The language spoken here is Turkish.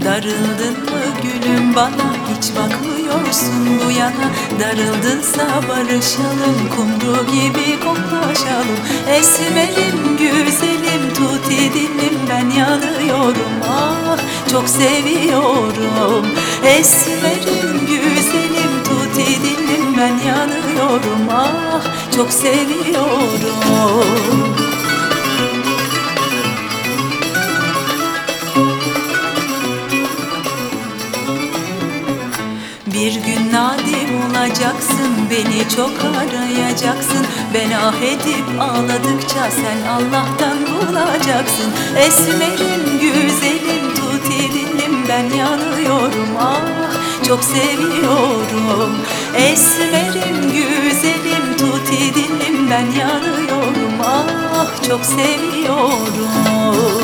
Darıldın mı gülüm? Bana hiç bakmıyorsun bu yana. Darıldınsa barışalım kumru gibi koklaşalım. Esmerim güzelim tuti dilim ben yanıyorum. Ah çok seviyorum. Esmerim güzelim tuti dilim ben yanıyorum. Ah çok seviyorum Bir gün nadim olacaksın Beni çok arayacaksın. Ben ah edip ağladıkça Sen Allah'tan bulacaksın Esmerim güzelim Tuti dilim ben yanıyorum. Ah çok seviyorum. Esmerim güzelim Tuti dilim ben yanıyorum. Ah çok seviyorum